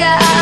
sky